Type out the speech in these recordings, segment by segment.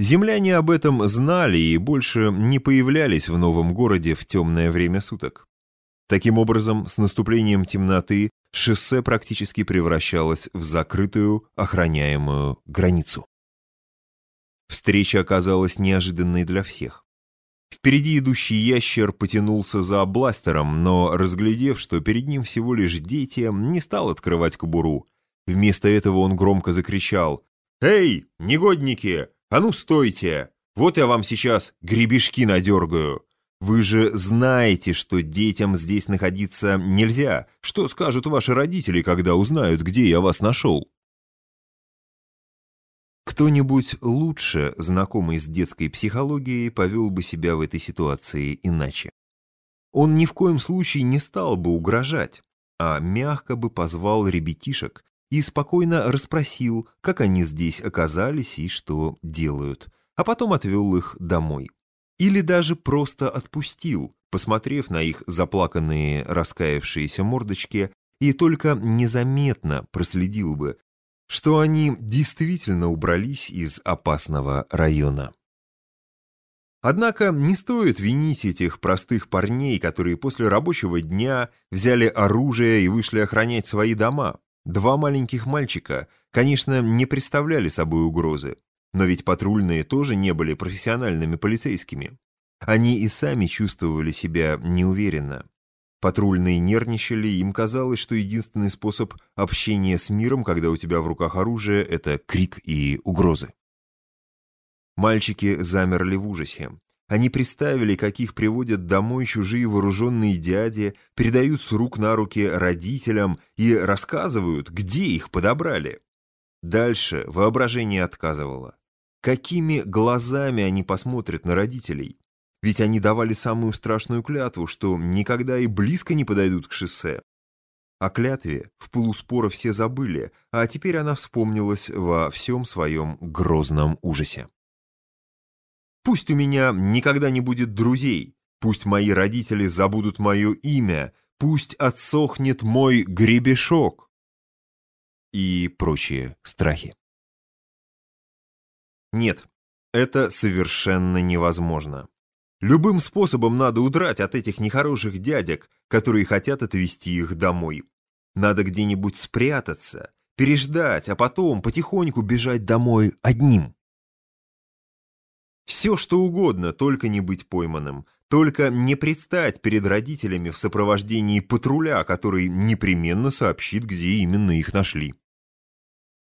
Земляне об этом знали и больше не появлялись в новом городе в темное время суток. Таким образом, с наступлением темноты шоссе практически превращалось в закрытую, охраняемую границу. Встреча оказалась неожиданной для всех. Впереди идущий ящер потянулся за бластером, но, разглядев, что перед ним всего лишь дети, не стал открывать кобуру. Вместо этого он громко закричал «Эй, негодники, а ну стойте! Вот я вам сейчас гребешки надергаю!» Вы же знаете, что детям здесь находиться нельзя. Что скажут ваши родители, когда узнают, где я вас нашел? Кто-нибудь лучше, знакомый с детской психологией, повел бы себя в этой ситуации иначе. Он ни в коем случае не стал бы угрожать, а мягко бы позвал ребятишек и спокойно расспросил, как они здесь оказались и что делают, а потом отвел их домой. Или даже просто отпустил, посмотрев на их заплаканные, раскаявшиеся мордочки, и только незаметно проследил бы, что они действительно убрались из опасного района. Однако не стоит винить этих простых парней, которые после рабочего дня взяли оружие и вышли охранять свои дома. Два маленьких мальчика, конечно, не представляли собой угрозы. Но ведь патрульные тоже не были профессиональными полицейскими. Они и сами чувствовали себя неуверенно. Патрульные нервничали, им казалось, что единственный способ общения с миром, когда у тебя в руках оружие, это крик и угрозы. Мальчики замерли в ужасе. Они представили, каких приводят домой чужие вооруженные дяди, передают с рук на руки родителям и рассказывают, где их подобрали. Дальше воображение отказывало. Какими глазами они посмотрят на родителей? Ведь они давали самую страшную клятву, что никогда и близко не подойдут к шоссе. О клятве в полуспора все забыли, а теперь она вспомнилась во всем своем грозном ужасе. «Пусть у меня никогда не будет друзей, пусть мои родители забудут мое имя, пусть отсохнет мой гребешок» и прочие страхи. Нет, это совершенно невозможно. Любым способом надо удрать от этих нехороших дядек, которые хотят отвезти их домой. Надо где-нибудь спрятаться, переждать, а потом потихоньку бежать домой одним. Все что угодно, только не быть пойманным, только не предстать перед родителями в сопровождении патруля, который непременно сообщит, где именно их нашли.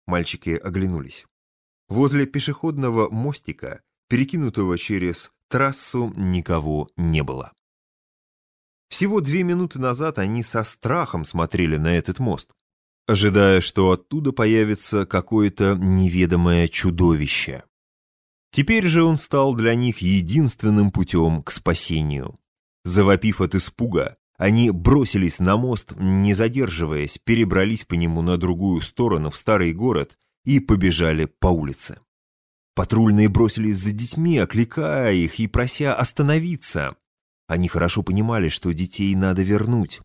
Мальчики оглянулись. Возле пешеходного мостика, перекинутого через трассу, никого не было. Всего две минуты назад они со страхом смотрели на этот мост, ожидая, что оттуда появится какое-то неведомое чудовище. Теперь же он стал для них единственным путем к спасению. Завопив от испуга, они бросились на мост, не задерживаясь, перебрались по нему на другую сторону в старый город и побежали по улице. Патрульные бросились за детьми, окликая их и прося остановиться. Они хорошо понимали, что детей надо вернуть.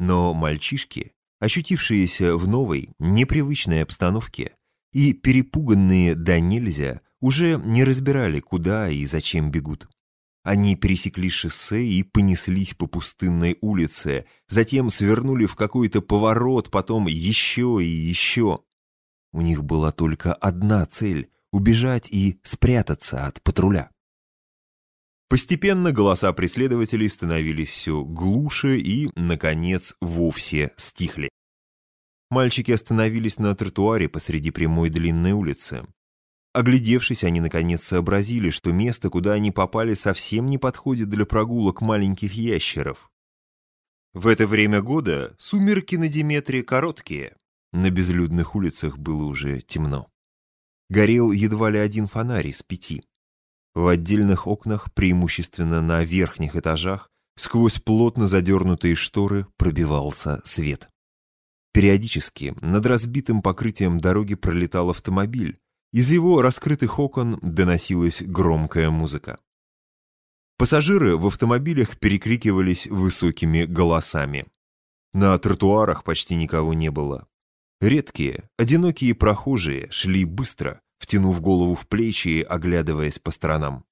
Но мальчишки, ощутившиеся в новой, непривычной обстановке и перепуганные до нельзя, уже не разбирали, куда и зачем бегут. Они пересекли шоссе и понеслись по пустынной улице, затем свернули в какой-то поворот, потом еще и еще. У них была только одна цель — убежать и спрятаться от патруля. Постепенно голоса преследователей становились все глуше и, наконец, вовсе стихли. Мальчики остановились на тротуаре посреди прямой длинной улицы. Оглядевшись, они наконец сообразили, что место, куда они попали, совсем не подходит для прогулок маленьких ящеров. В это время года сумерки на Диметре короткие, на безлюдных улицах было уже темно. Горел едва ли один фонарь из пяти. В отдельных окнах, преимущественно на верхних этажах, сквозь плотно задернутые шторы пробивался свет. Периодически над разбитым покрытием дороги пролетал автомобиль. Из его раскрытых окон доносилась громкая музыка. Пассажиры в автомобилях перекрикивались высокими голосами. На тротуарах почти никого не было. Редкие, одинокие прохожие шли быстро, втянув голову в плечи и оглядываясь по сторонам.